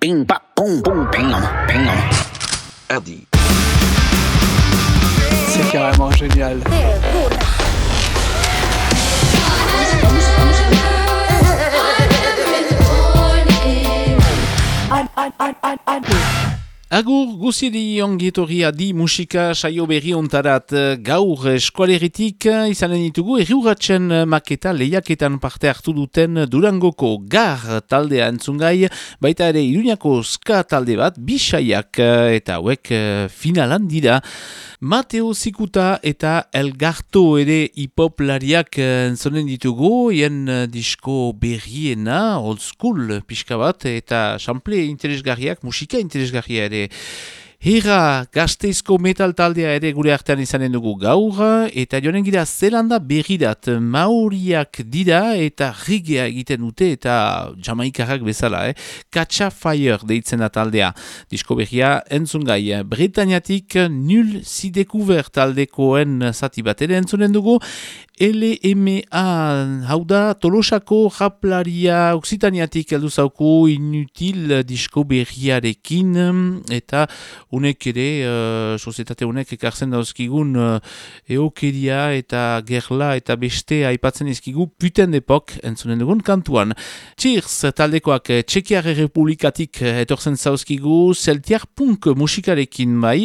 Bing, ba, boom, boom, bing, bing. Adi. C'est carrément génial. Agur guziri ongietorria di musika saio berri ontarat. Gaur eskualeritik izanen ditugu erriuratzen maketa lehiaketan parte hartu duten Durangoko gar taldea entzungai, baita ere iruñako ska talde bat bisaiak eta hauek finalan dira. Mateo Zikuta eta Elgarto ere hipoplariak entzonen ditugu, hien disko berriena, old school pixka bat, eta sample interesgarriak, musika interesgarria ere Hera gazteizko metal taldea ere gure artean izanen dugu gaur, eta joanen gira zelanda berridat mauriak dira eta rigea egiten dute eta jamaikarrak bezala, eh? Katsa Fire deitzen da taldea. Disko berria entzun gai, Britaniatik nul zidekuver taldekoen zati bat ere entzunen dugu, LMA, hau da, Tolosako japlaria Oksitaniatik heldu zauku inutil disko berriarekin, eta unek ere, uh, sozietate unek ekartzen dauzkigun uh, eokeria eta gerla eta beste aipatzen izkigu puten depok entzunen dugun kantuan. Cheers, taldekoak Txekiar Republikatik etortzen zauzkigu, zeltiar punk musikarekin bai,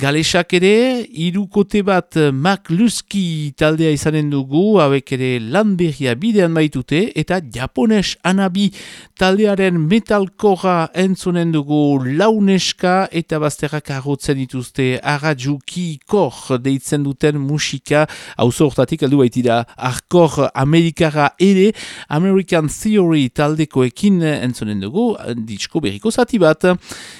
galesak ere, irukote bat Mac Luski taldea izanen dugu, hauek ere lan berria bidean baitute, eta japones anabi taldearen metalkora entzunen dugu launeska eta bazterrak agotzen dituzte. Arajuki kor deitzen duten musika, hau zortatik aldu baitira. Arkor amerikara ere, American Theory taldekoekin entzunen dugu, ditsko berriko zati bat,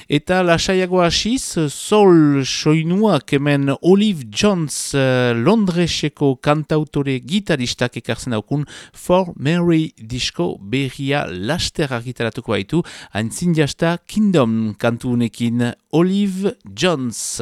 eta lasaiago hasiz, sol soinuak hemen Olive Jones Londreseko kantauto autore gitaristak ekartzen daukun For Mary disko berria laster argitaratuko baitu, haintzin jasta Kingdom kantunekin Olive Jones.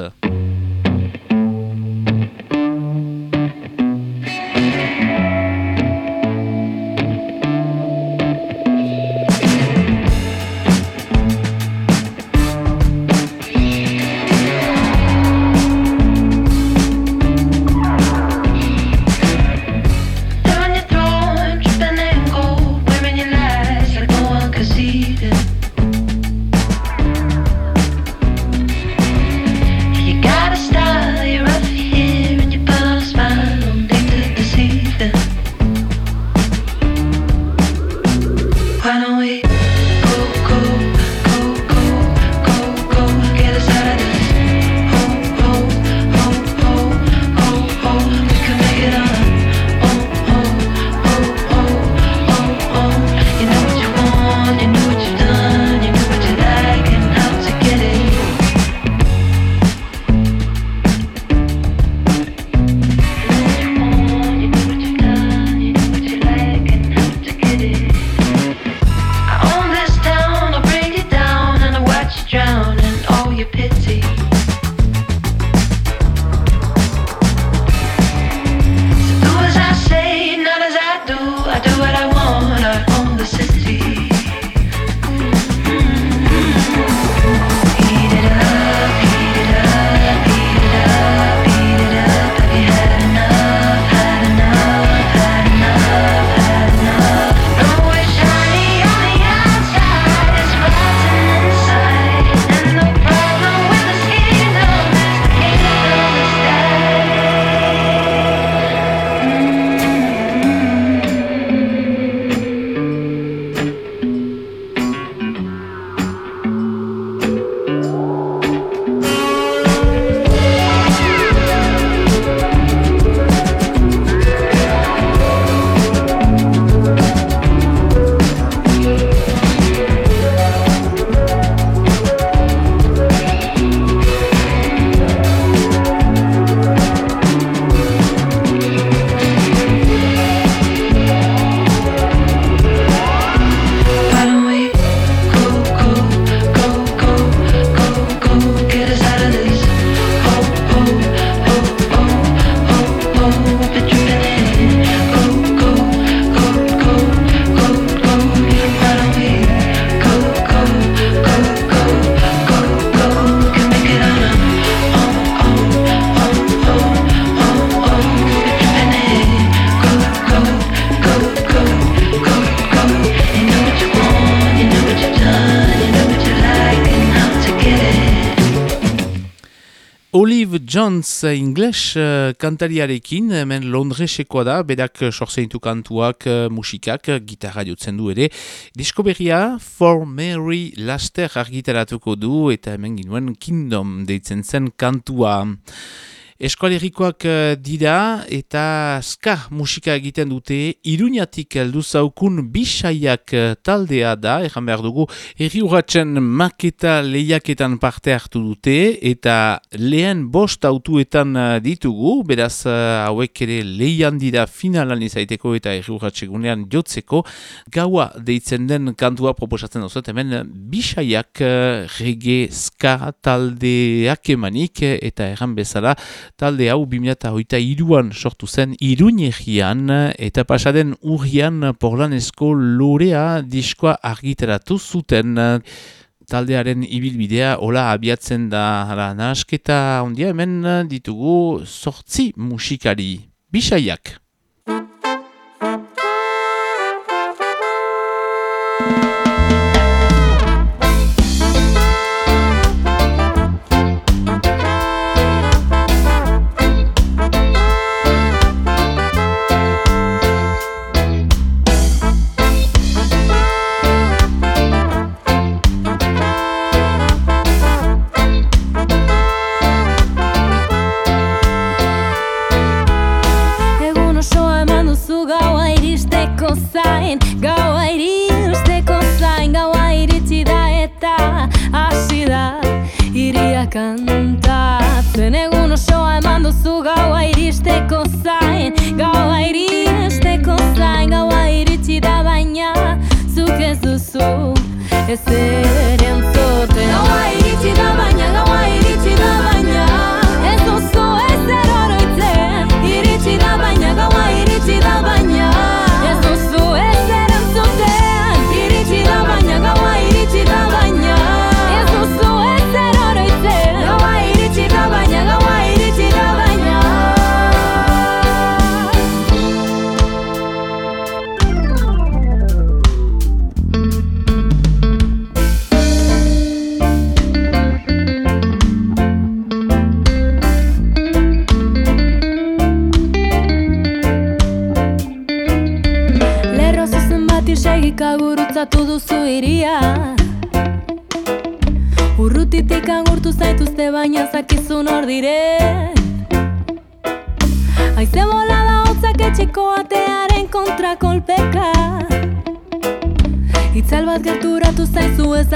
Jones English uh, kantariarekin, hemen Londresekoa da, bedak sorzeintu kantuak, uh, musikak, gitarra jotzen du ere. Disko berria, For Mary Laster argitaratuko du, eta hemen ginuen Kingdom deitzen zen kantua. Eskualerikoak eh, dira eta ska musika egiten dute. Iruñatik heldu zaukun bisaiak eh, taldea da, ejan behar dugu, erri maketa lehiaketan parte hartu dute eta lehen bost autuetan eh, ditugu, beraz hauek ere lehian dira finalan izaiteko eta erri gunean jotzeko, gaua deitzen den kantua proposatzen dut, hemen bisaiak rege ska taldeak emanik eta erran bezala, talde hau 2008 iruan sortu zen iruñegian eta pasaden urrian porlanesko lorea diskoa argitaratu zuten taldearen ibilbidea hola abiatzen da nahasketa ondia hemen ditugu sortzi musikari. Bisaiak! iristeko zain Gaua iri esteko zain Gaua iritsi da baina Zuk ez duzu Ez ere entzote Gaua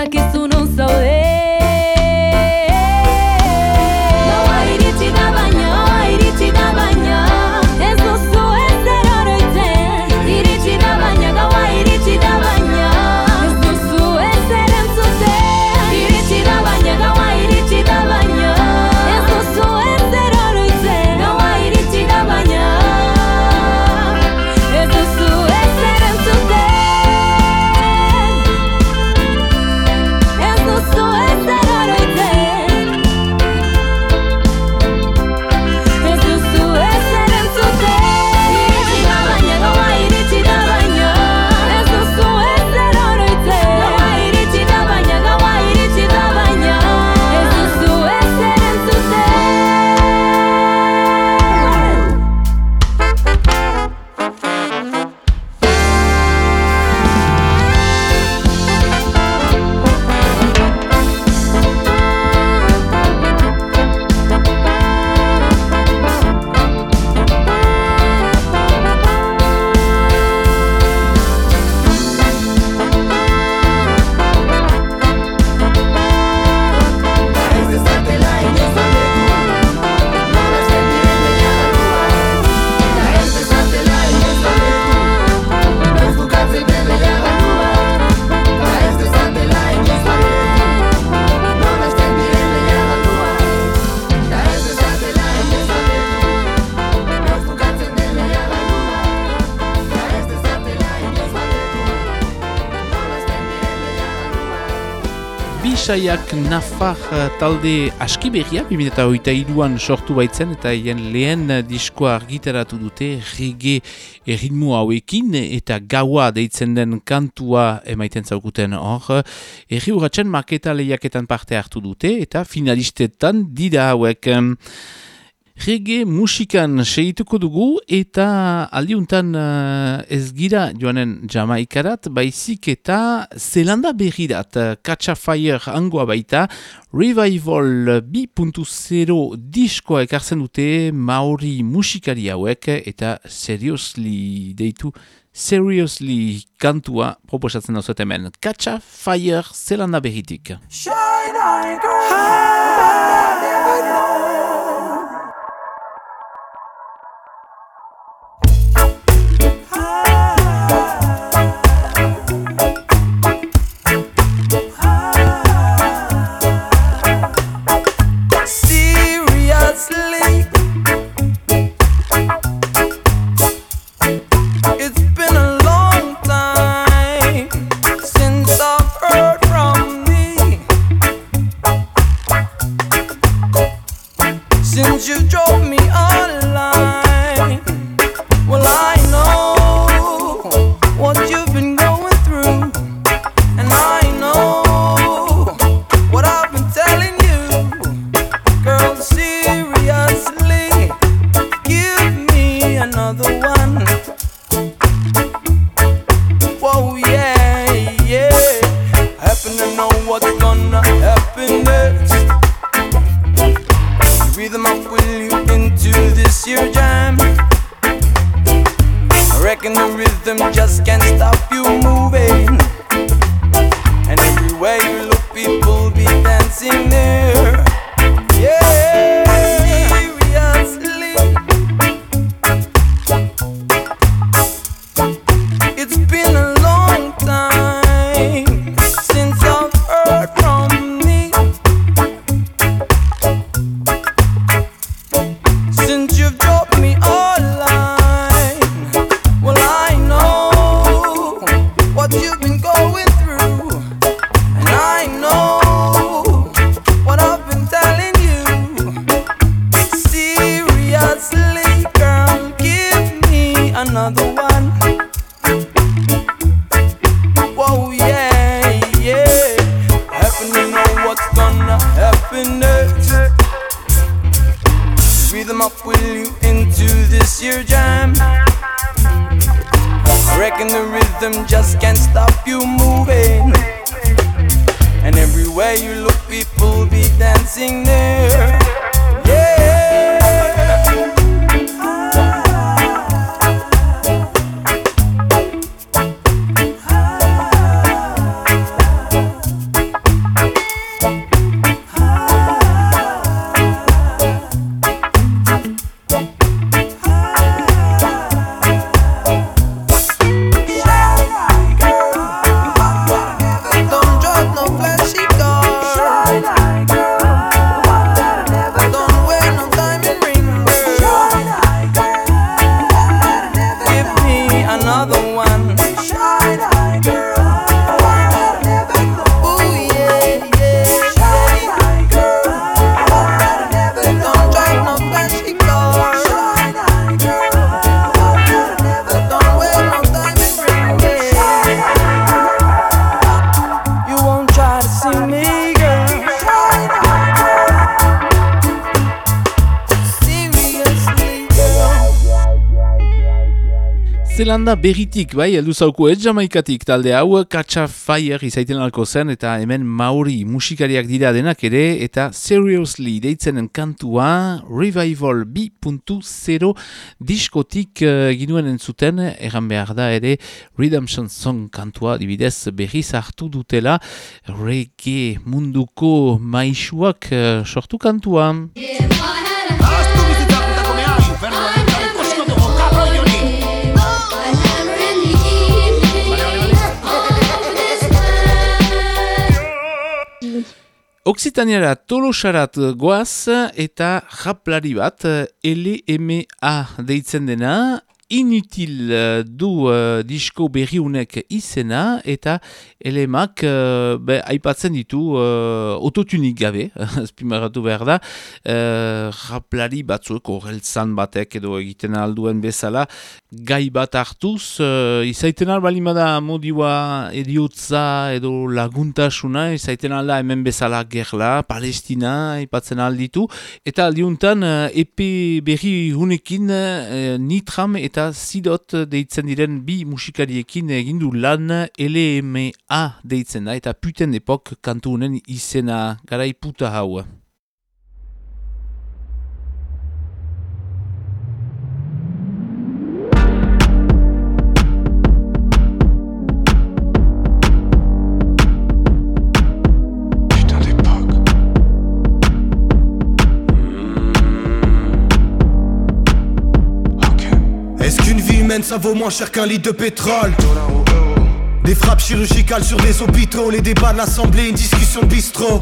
dakizun Isaiak Nafar eh, talde aski berria, 2008an sortu baitzen eta hien lehen diskoa argitaratu dute rege erritmu hauekin eta gaua deitzen den kantua emaiten zaukuten hor. Erri urratzen maketa lehiaketan parte hartu dute eta finalistetan dira hauek. Rege musikan segituko dugu eta aldiuntan uh, ez gira joanen jamaikarat, baizik eta zelanda berrirat, Catcha Fire angoa baita, Revival 2.0 diskoa ekartzen dute Maori musikari hauek eta seriously deitu Seriously kantua proposatzen dut hemen. Catcha Fire zelanda berritik. Shine, just can't stop you moving. And everywhere you look, people be dancing there. Yeah. Zelanda berritik, bai, eldu zauku ez jamaikatik talde hau, Katsa Fire izaiten alko zen, eta hemen Maori musikariak dira denak ere, eta Seriously deitzenen kantua, Revival B.0 diskotik uh, ginuen entzuten, erran behar da ere, Redemption Song kantua, dibidez berriz hartu dutela, reggae munduko maisuak uh, sortu kantua. Oksitaniara tolosarat goaz eta japlari bat LMA deitzen dena inutil uh, du uh, disko berriunek izena eta elemak uh, be, aipatzen ditu uh, ototunik gabe, espimaratu behar da, uh, raplari batzuk horreltzan batek edo egiten alduen bezala, gai bat hartuz, uh, izaiten albalimada modioa ediotza edo laguntasuna, izaiten alda hemen bezala gerla, Palestina, aipatzen alditu, eta aldiuntan uh, epe berri hunekin uh, nitram eta zidot deitzen diren bi musikariekin egindu lan LMA deitzen da eta puten epok kantu honen izena garai puta ça vaut moins cher qu'un litre de pétrole. Des frappes chirurgicales sur des hôpitaux, les débats de l'assemblée, une discussion de bistrot.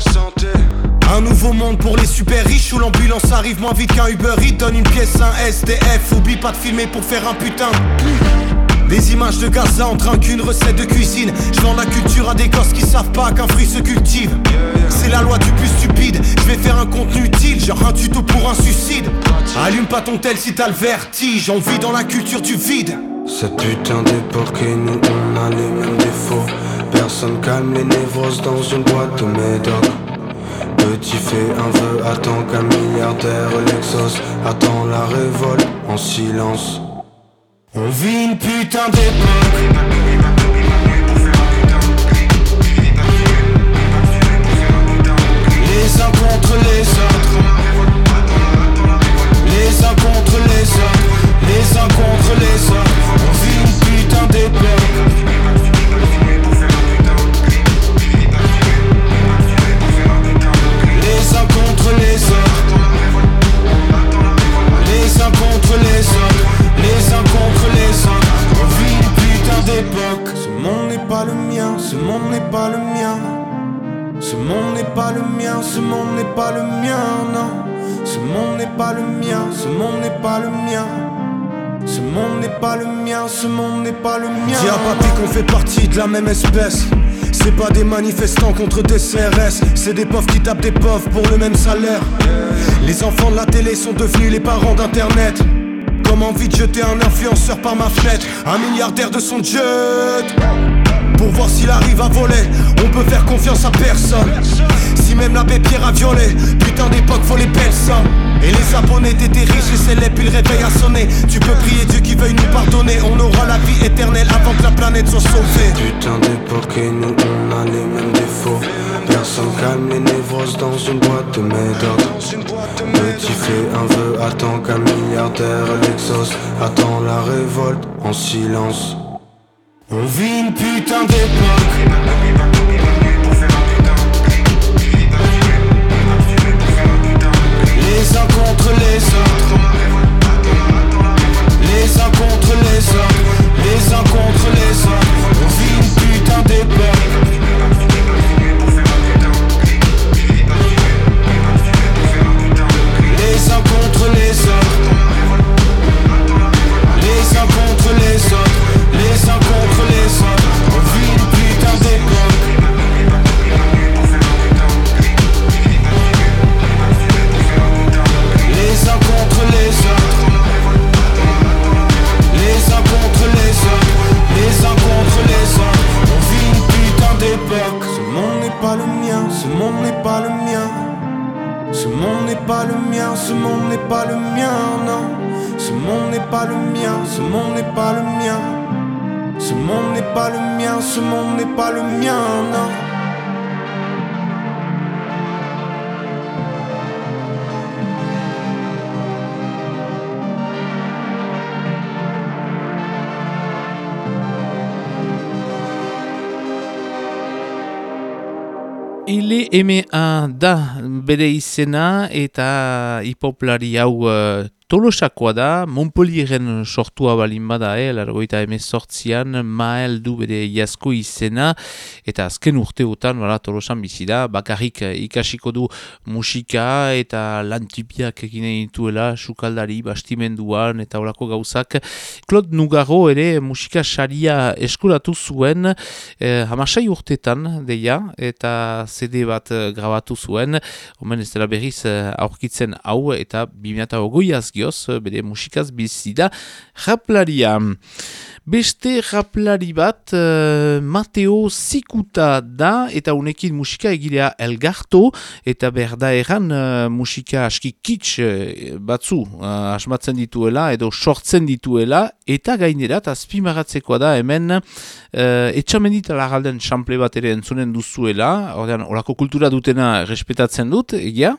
Un nouveau monde pour les super riches où l'ambulance arrive moins vite qu'un Uber Eats donne une pièce un SDF. Oublie pas de filmer pour faire un putain. Des images de Gaza en train qu'une recette de cuisine. Je vends la culture à des gosses qui savent pas qu'un fruit se cultive. C'est la loi du plus stupide. Je vais faire un contenu utile, genre un tuto pour un suicide. Allume pas ton tel si t'as le vertige. On dans la culture du vide. Cette putain d'époque nous on a les mêmes défauts. Personne calme les névroses dans une boîte de médoc. Petit fait un vœu, attends qu'un milliardaire l'exauce. Attends la révolte en silence. On vit une putain d'époque. Les uns contre les autres. Les uns contre les autres. Les uns contre les autres. On vit une putain d'époque. Les uns contre les autres. Les uns contre les autres les uns contre les autres. On vit une putain d'époque. Ce monde n'est pas le mien, ce monde n'est pas le mien. Ce monde n'est pas le mien, ce monde n'est pas le mien, non. Ce monde n'est pas le mien, ce monde n'est pas le mien. Ce monde n'est pas le mien, ce monde n'est pas le mien. Dis à papy qu'on fait partie de la même espèce. C'est pas des manifestants contre des CRS, c'est des pauvres qui tapent des pauvres pour le même salaire. Les enfants de la télé sont devenus les parents d'internet. Comme envie de jeter un influenceur par ma fenêtre. Un milliardaire de son jet. Pour voir s'il arrive à voler. On peut faire confiance à personne. Si même l'abbé Pierre a violé. Putain d'époque faut les sommes. Et les abonnés t'étaient riches et célèbres puis le réveil a sonné Tu peux prier Dieu qui veuille nous pardonner. On aura la vie éternelle avant que la planète soit sauvée. Putain d'époque et nous on a les mêmes défauts Personne calme les névroses dans une boîte de médoc. Petit fait un vœu, attends qu'un milliardaire l'exauce. Attends la révolte en silence. On vit une putain d'époque. Les uns contre les autres. Les uns contre les autres. Les uns contre les autres. On vit une putain d'époque Eme da bere izena eta hipoplari hau uh, tolosakoa da, Montpellieren sortua balin bada, eh, largoita emezortzian, mael du bere jasko izena, eta azken urteotan, bera, tolosan bizi da, bakarrik ikasiko du musika eta lantipiak egin dituela, sukaldari, bastimenduan, eta horako gauzak. Claude Nugarro ere musika saria eskuratu zuen, eh, hamasai urtetan, deia, eta CD bat grabatu zuen, omen ez dela berriz eh, aurkitzen hau eta 2008 azgioz, eh, bere musikaz bizida, raplaria. Beste raplari bat, uh, Mateo Zikuta da, eta unekin musika egilea elgarto, eta berda eran uh, musika aski kits batzu uh, asmatzen dituela, edo sortzen dituela, eta gainerat, azpimaratzekoa da, hemen, uh, etxamendit alagalden xample bat ere entzunen duzuela, ordean, orako kultura dutena respetatzen dut, egia,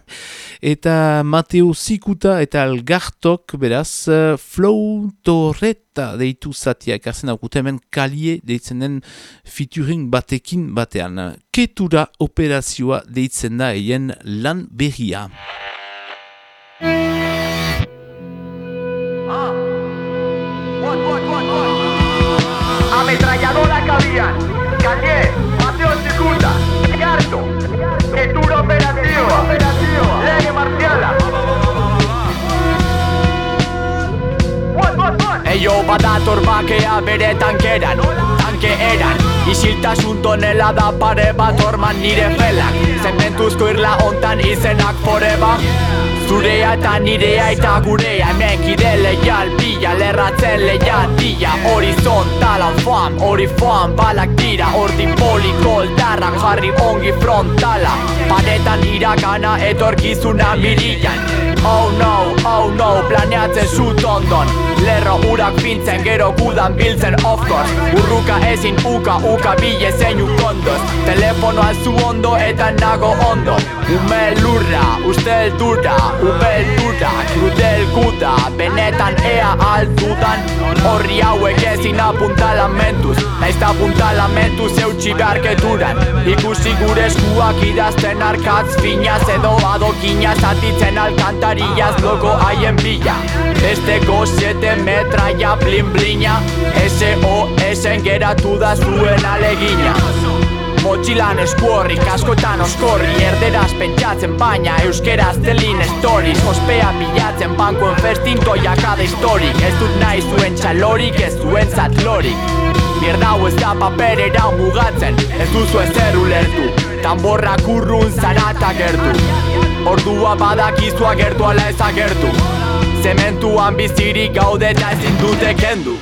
eta Mateo Zikuta eta elgartok, beraz, uh, flow torret eta deitu zatia ekartzen daukute hemen kalie deitzen den featuring batekin batean. Ketura operazioa deitzen da eien lan berria. Ametralladora cabían, Calle, Mateo Segunda, Garto, Ketura operazioa, lege marciala. Eio badator bakea bere tankeran Tanke eran. Isiltasun tonela da pare bat orman nire felak. Zementuzko irla ontan izenak foreba. Zurea eta nirea eta gurea Hemen kide leial pila Lerratzen leia tia Horizontalan fam Hori foam balak dira Hortin poliko darrak jarri ongi frontala. Paretan irakana etorkizuna mirillan Oh no, oh no, planeatzen zut ondon Lerro urak fintzen, gero kudan biltzen of course. Urruka ezin uka, uka bile zein ukondoz Telefonoa zu ondo eta nago ondo. Ume lurra, ustel dura, ubel dura Krudel guda, benetan ea altudan Horri hauek ezin apuntalamentuz. Naizta apuntalamentuz eutxi beharketuran Ikusi gure eskuak idazten arkatz Finaz edo adokinaz atitzen alkanta Ariaz logo haien bila Besteko 7 metraia blin blina SOS-en geratu da zuen alegina Motxilan eskuorri, kaskotan oskorri Erderaz pentsatzen baina euskeraz telin stories. Ospea bilatzen bankuen festin toia kada historik Ez dut nahi zuen txalorik, ez zuen zatlorik Mierda hau ez da paperera mugatzen. Ez duzu ezer ulertu. Tamborrak urrun zarata gertu Ordua badakizu agertu ala ez agertu. Zementuan bizirik gaude eta ezin dute kendu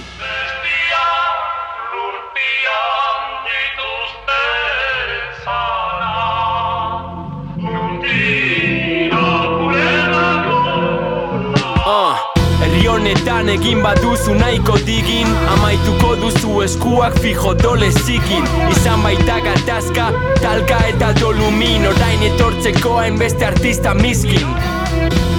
honetan egin baduzu nahiko digin. Amaituko duzu eskuak fijo dole zikin Izan baita gatazka, talka eta dolumin. Orain etortzeko hainbeste artista miskin.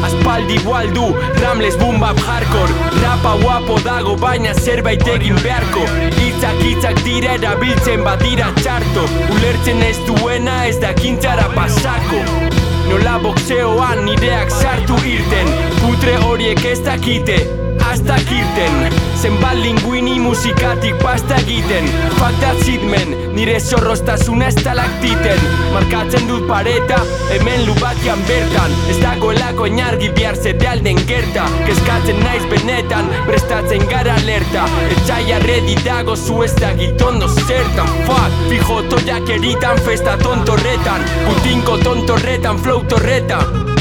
Aspaldi bualdu, ramles bumbap hardcore. Rapa guapo dago baina zerbait egin beharko. Itzak itzak dira erabiltzen badira txarto. Ulertzen ez duena ez da kintzara pasako Nola boxeoan nireak sartu irten. Putre horiek ez dakite hasta kirten Zenbat linguini musikatik pasta egiten. Fakta zitmen, nire zorrostasuna ez talaktiten Markatzen dut pareta, hemen lubatian bertan. Ez dagoelako inargi bihar zede alden gerta. Keskatzen naiz benetan, prestatzen gara alerta. Etxaia redi dago zu ez da gitondo zertan. Fuck, fijo toiak eritan festa tontorretan. Putinko tontorretan, flow torretan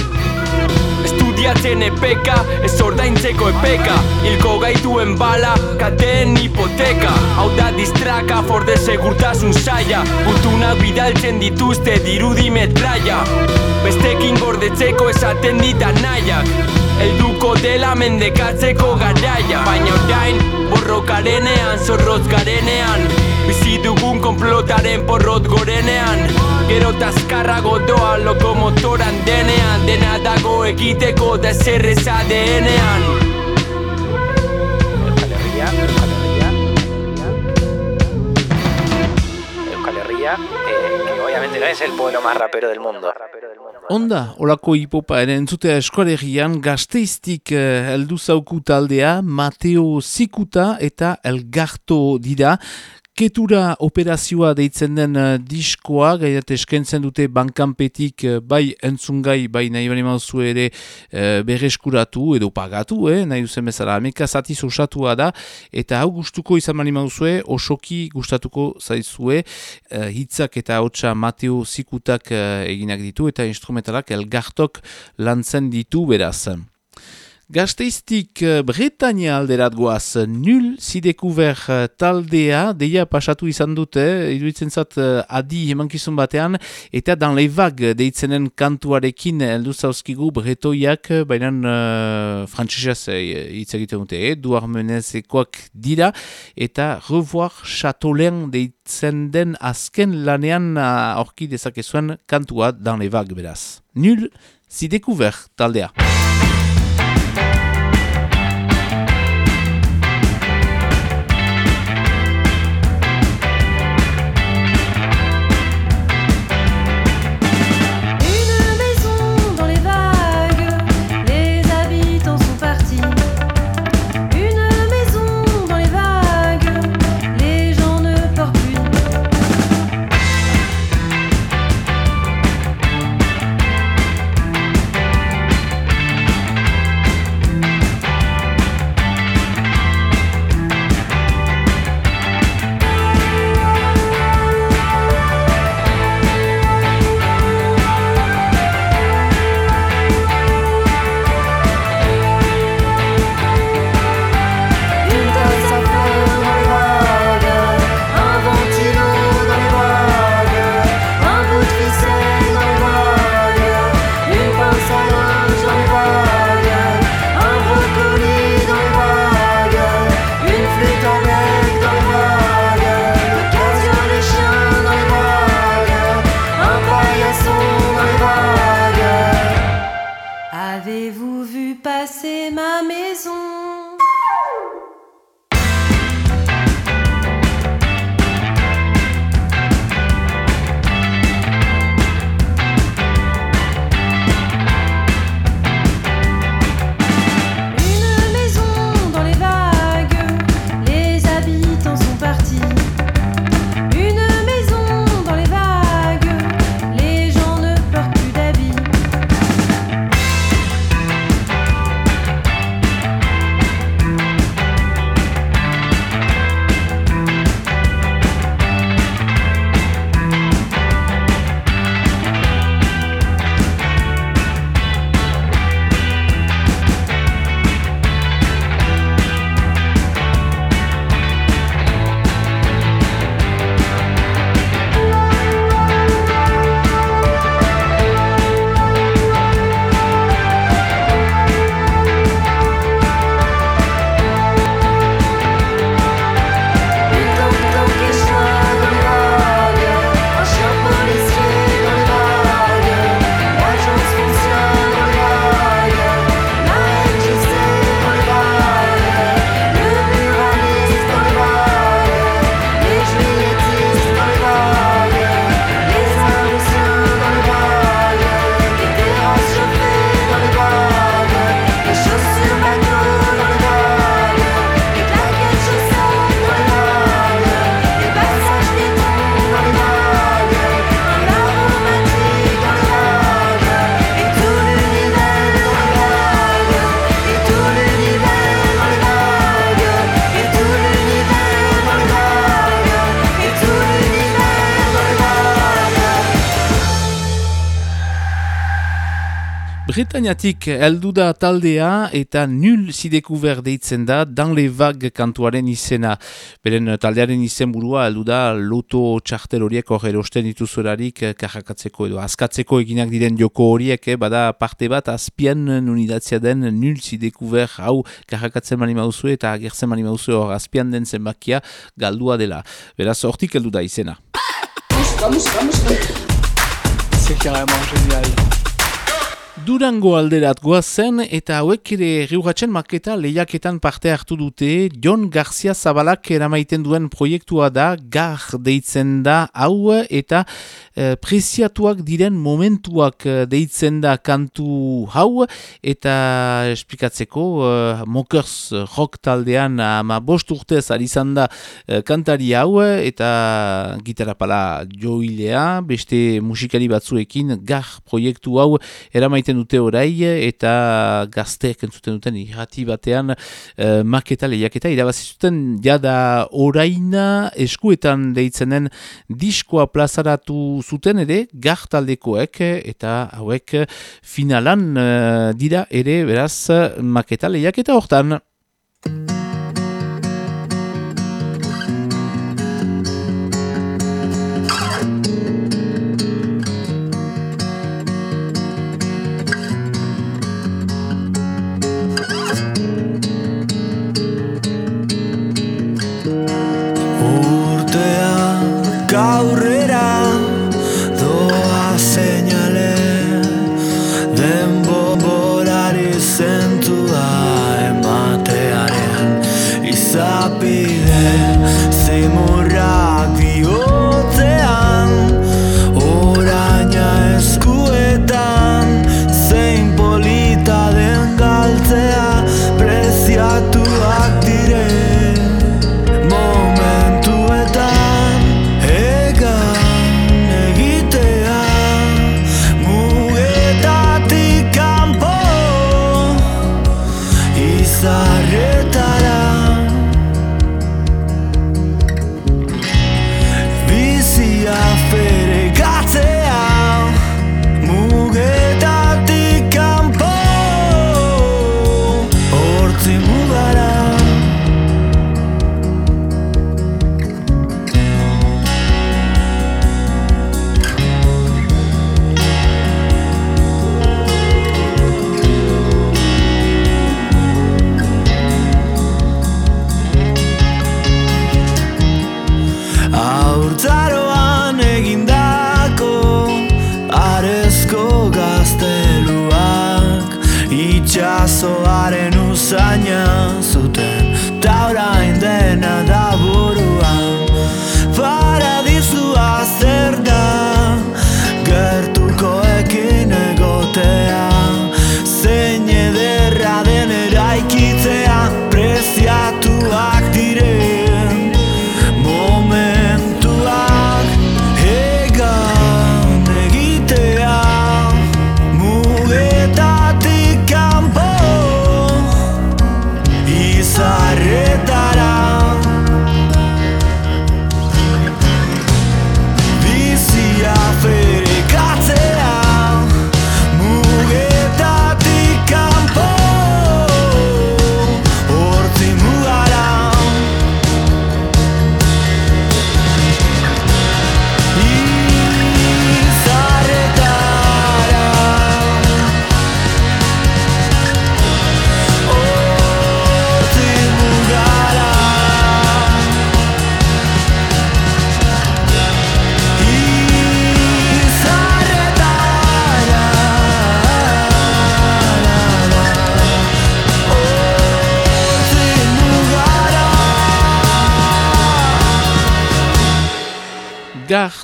Estudiatzen epeka, ez ordaintzeko epeka. Ilko gaituen bala, kateen hipoteka. Hau da distraka, for de segurtasun saia. Gutunak bidaltzen dituzte dirudi metraia. Bestekin gordetzeko esaten dita nahiak Elduko dela mendekatzeko garaia. Baina orain, borrokarenean, zorrotz garenean Bizi dugun konplotaren porrot gorenean. Gero tazkarrago doa lokomotoran denean. Dena dago egiteko da zerreza denean eh, que obviamente no es el pueblo más rapero del mundo Onda, olako hipopa ere entzutea eskualerian gazteiztik eh, heldu zauku taldea, Mateo Zikuta eta Elgarto dira. Ketura operazioa deitzen den uh, diskoa, gaiat eskentzen dute bankanpetik uh, bai entzungai, bai nahi bani mauzu ere uh, berreskuratu edo pagatu, eh, nahi duzen bezala. Ameka zatiz osatua da, eta hau gustuko izan bani mauzue, osoki gustatuko zaizue, uh, hitzak eta hotza Mateo Zikutak uh, eginak ditu, eta instrumentalak elgartok lantzen ditu beraz. Gazteiztik uh, Bretania alderat goaz, nul zidekuver uh, taldea, deia pasatu izan dute, iduitzen zat adi emankizun batean, eta dan leivag deitzenen kantuarekin eldu zauzkigu bretoiak, baina uh, frantzesez hitz egiten dute, eh? duar menezekoak dira, eta revoir chatolen deitzen den azken lanean aurki uh, dezakezuen kantua dan leivag beraz. Nul zidekuver taldea. Bretañatik heldu da taldea eta nul zidekuber deitzen da dan levag kantuaren izena. Beren taldearen izen burua heldu da loto txartel horiek hor erosten dituzurarik karrakatzeko edo askatzeko eginak diren joko horiek, eh, bada parte bat azpian unidatzia den nul zidekuber hau karrakatzen mani mauzu eta agertzen mani mauzu hor azpian den zenbakia galdua dela. Beraz, hortik heldu da izena. C'est carrément génial. Durango alderat goazen eta hauek ere riugatzen maketa lehiaketan parte hartu dute. John Garcia Zabalak eramaiten duen proiektua da gar deitzen da hau eta e, preziatuak diren momentuak eh, deitzen da kantu hau eta esplikatzeko e, Mokers rock taldean ama bost urtez ari da kantari hau eta gitarra pala joilea beste musikari batzuekin gar proiektu hau eramaiten egiten dute orai eta gazteek entzuten duten irrati batean uh, maketa lehiaketa irabazi zuten jada oraina eskuetan deitzenen diskoa plazaratu zuten ere gartaldekoek eta hauek finalan uh, dira ere beraz maketa lehiaketa hortan.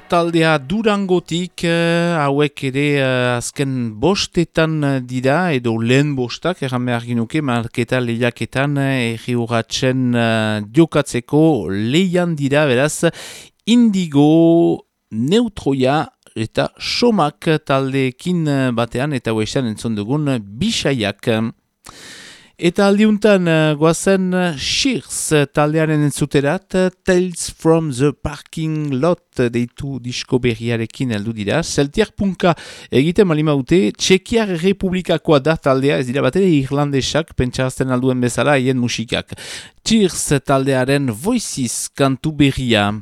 Taldea durangotik uh, hauek ere uh, azken bostetan dira edo lehen bostak erran behar ginuke marketa lehiaketan erri urratzen diokatzeko lehian dira beraz indigo neutroia eta somak taldeekin batean eta huesan entzon dugun bisaiak. Eta aldiuntan uh, goazen uh, Shears uh, taldearen entzuterat Tales from the Parking Lot deitu disko berriarekin heldu dira. Zeltiak punka egiten malima dute, Txekiar Republikakoa da taldea, ez dira bat ere Irlandesak, pentsarazten alduen bezala, hien musikak. Shears taldearen Voices kantu berria.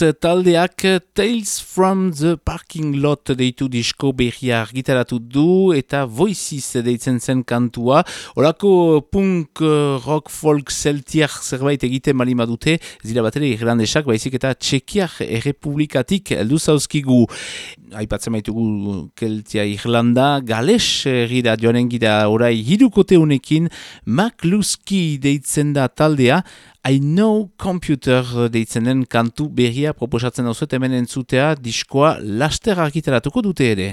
Taldeak Tales from the Parking Lot deitu disko berria argitaratu du eta Voices deitzen zen kantua. Horako punk, rock, folk, celtiak zerbait egiten malima dute, zira batera irlandesak, baizik eta txekiak errepublikatik eldu zauzkigu. Aipatzen baitugu keltia Irlanda, gales gira joanen gira orai hirukote honekin, Makluski deitzen da taldea, I know computer deitzen den kantu berria proposatzen hau hemen entzutea diskoa laster argitaratuko dute ere.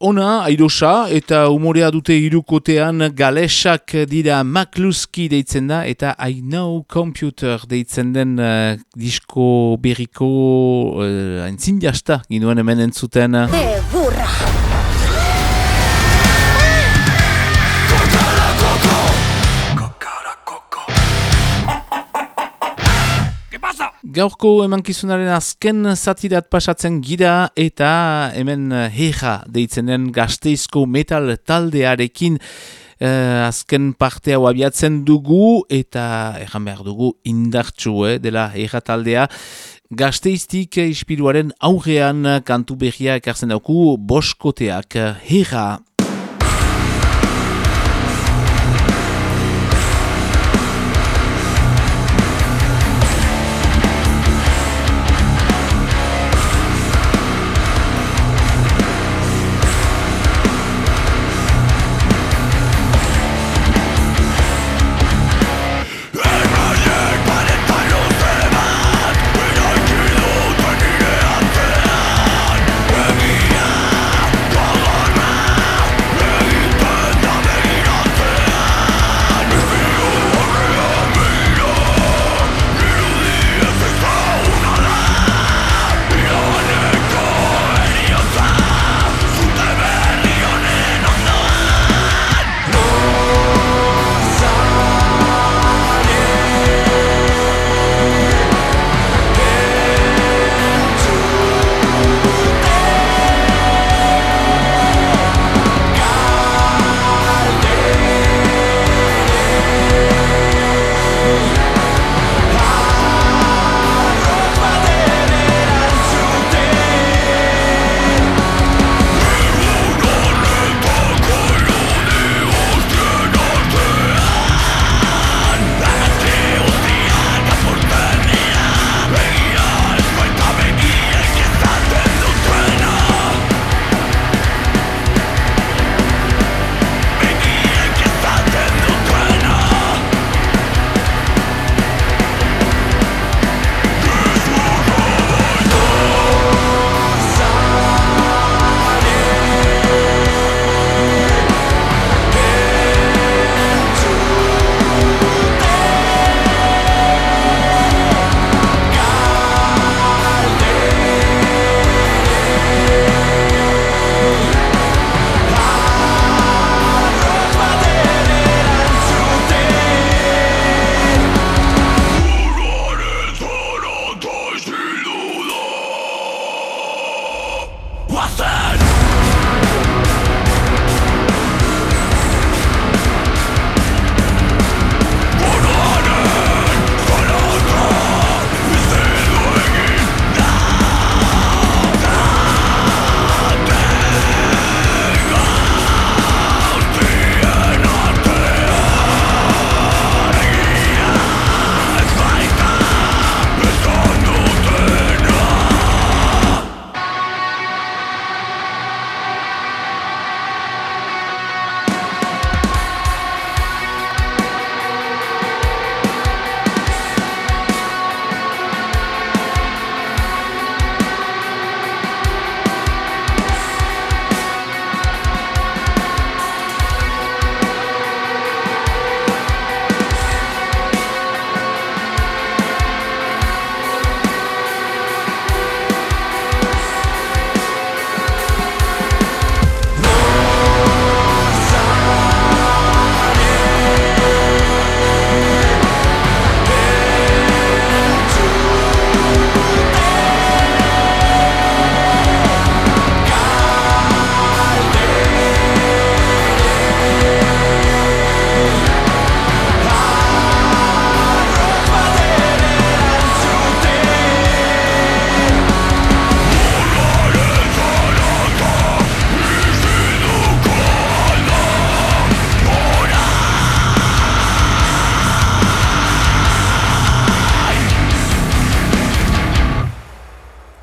Ona, airosa, eta umorea dute irukotean galesak dira makluski deitzen da, eta I know computer deitzen den uh, disko berriko uh, entzin jasta, ginoen hemen entzuten. Gaurko emankizunaren azken zatirat pasatzen gira eta hemen heja deitzen den gazteizko metal taldearekin eh, azken parte hau abiatzen dugu eta ejan behar dugu indartsu eh, dela heja taldea. Gazteiztik ispiruaren aurrean kantu behia ekartzen dauku boskoteak heja.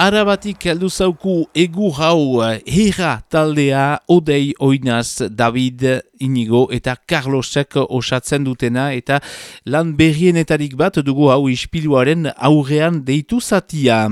Arabatik heldu zauku egu hau herra taldea Odei Oinaz David Inigo eta Carlosek osatzen dutena eta lan berrienetarik bat dugu hau ispiluaren aurrean deitu zatia.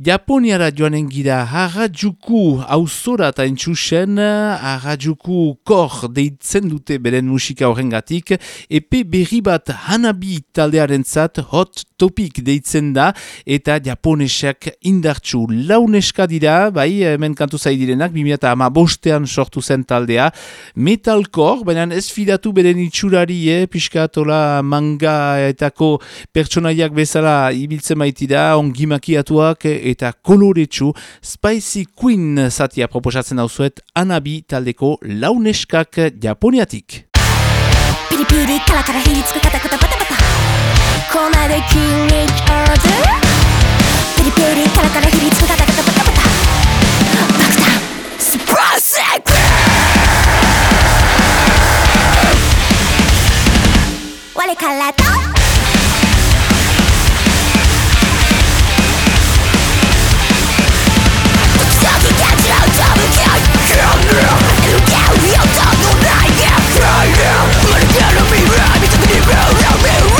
Japoniara joanen gira Harajuku auzora eta entxusen Harajuku kor deitzen dute beren musika horrengatik epe berri bat Hanabi taldearen zat hot topik deitzen da eta japonesak indartsu launeska dira, bai hemen kantu zaidirenak, 2008 bostean sortu zen taldea, metalkor, baina ez fidatu beren itxurari, eh, piskatola manga etako pertsonaiak bezala ibiltzen baitira, ongi makiatuak eta koloretsu, Spicy Queen zatia proposatzen dauzuet, anabi taldeko launeskak japoniatik. Piri piri kara kara まで筋肉上手？プリプリカラカラ振り付くカタカタパタパタ。爆弾スプラスエク我からと「Let it get on me, right? Because the devil,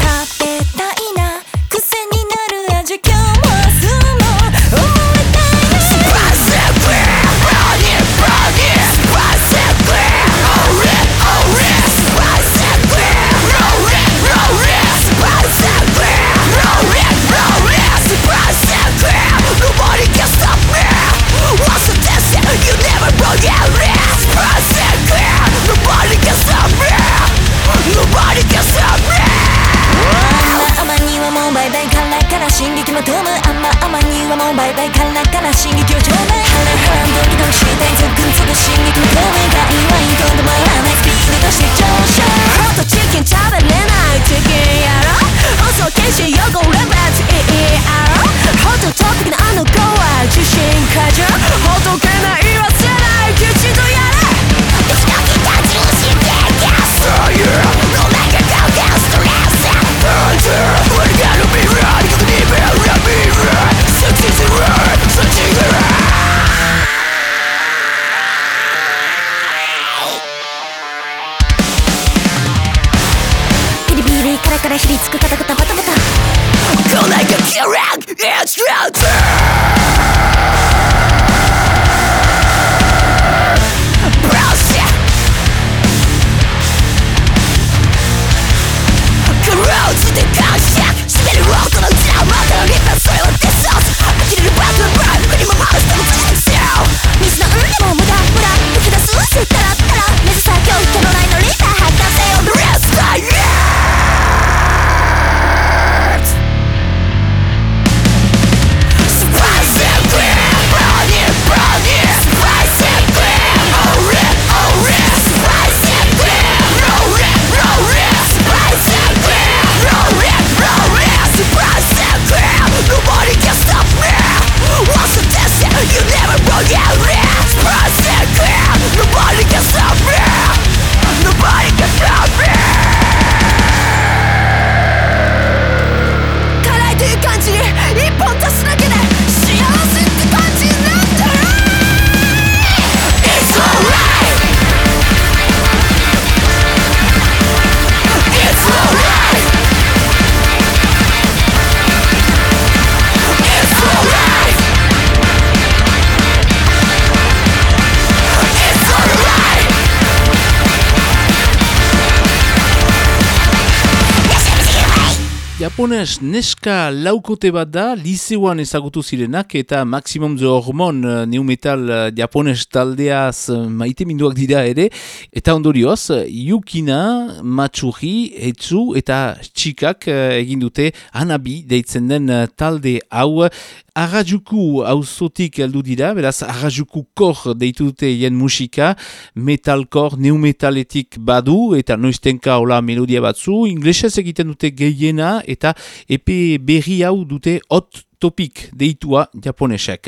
Japones neska laukote bat da, liseuan ezagutu zirenak eta Maximum The Hormon uh, New Metal uh, Japones taldeaz uh, maite minduak dira ere. Eta ondorioz, Yukina, Matsuhi, Etsu eta Txikak uh, egin dute Hanabi deitzen den talde hau Arrajuku auzotik heldu dira, beraz Arrajuku kor deitu dute hien musika, metalkor, neumetaletik badu, eta noiztenka hola melodia batzu, inglesez egiten dute gehiena, eta epe berri hau dute hot topik deitua japonesek.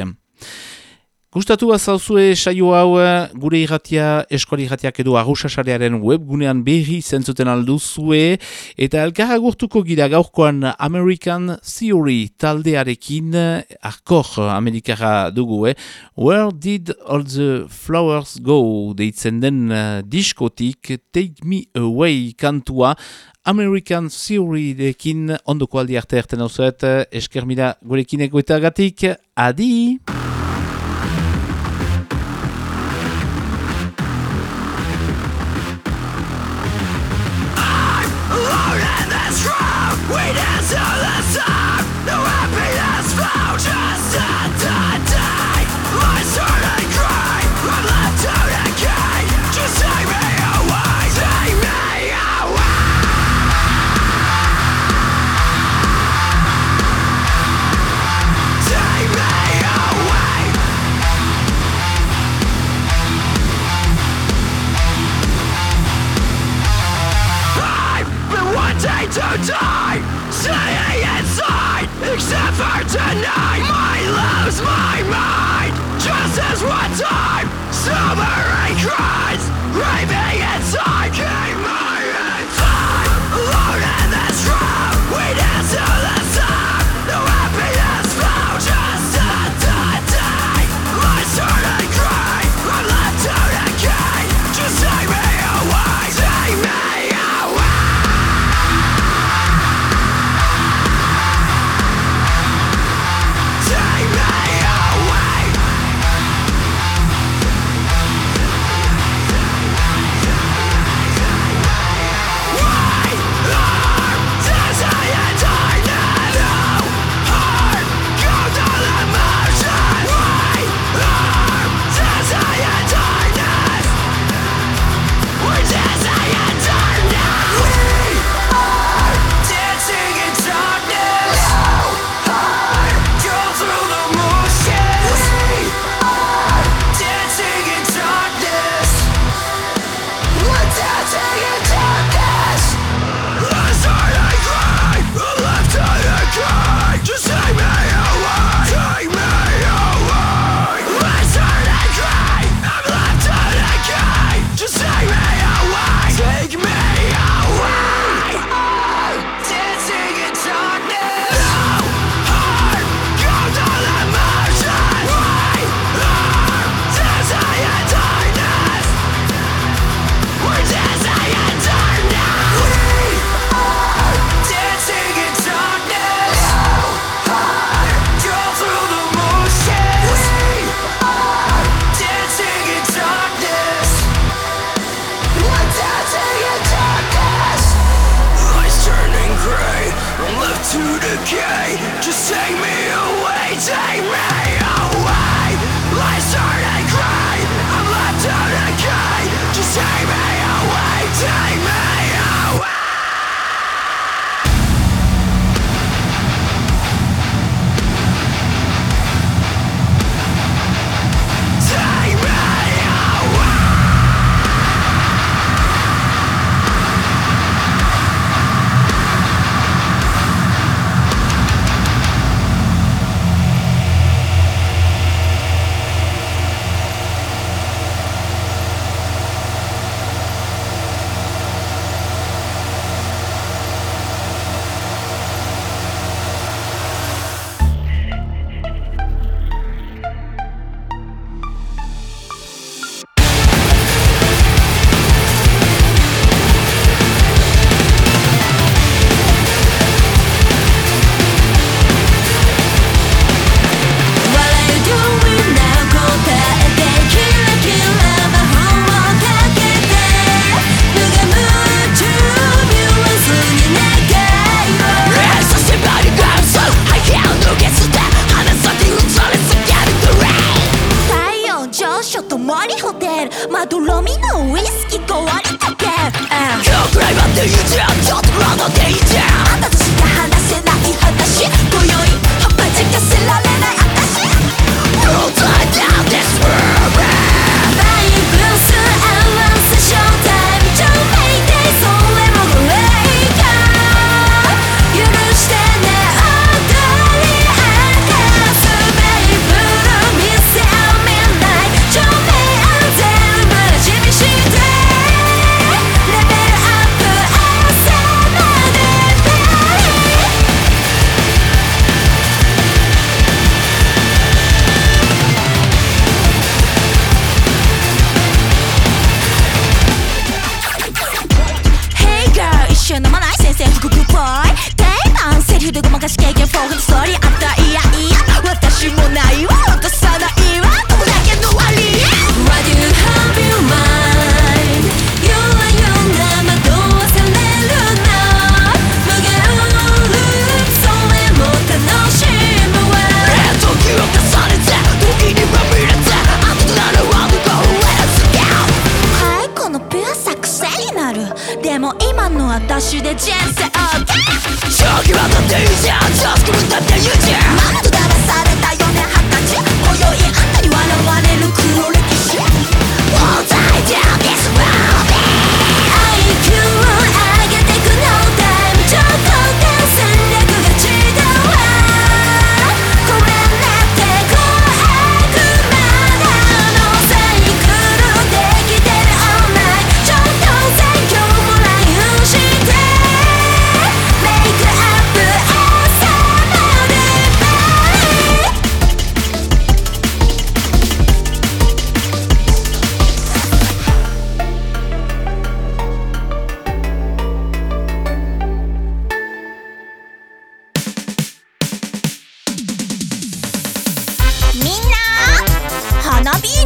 Gustatu zauzue saio hau eh, gure irratia eskuali irratiak edo arruxasarearen webgunean berri zentzuten alduzue eta elkarra gurtuko gira gaurkoan American Theory taldearekin arkor amerikara dugu eh? Where did all the flowers go deitzen den uh, diskotik Take me away kantua American Theory dekin ondoko aldi arte erten hau zuet eskermira gurekin egoetagatik adi! To die! Staying inside! Except for tonight! Might lose my mind! Just as one time Sobering cries Raving inside Keep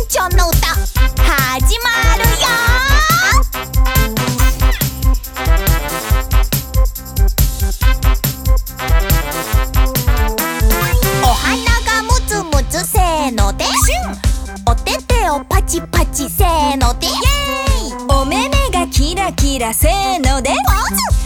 んちょんの歌始まるよ。お花がムツムツせーのでシュン。おててをパチパチせーのでイエーイ。おめめがキラキラせーのでポーズ。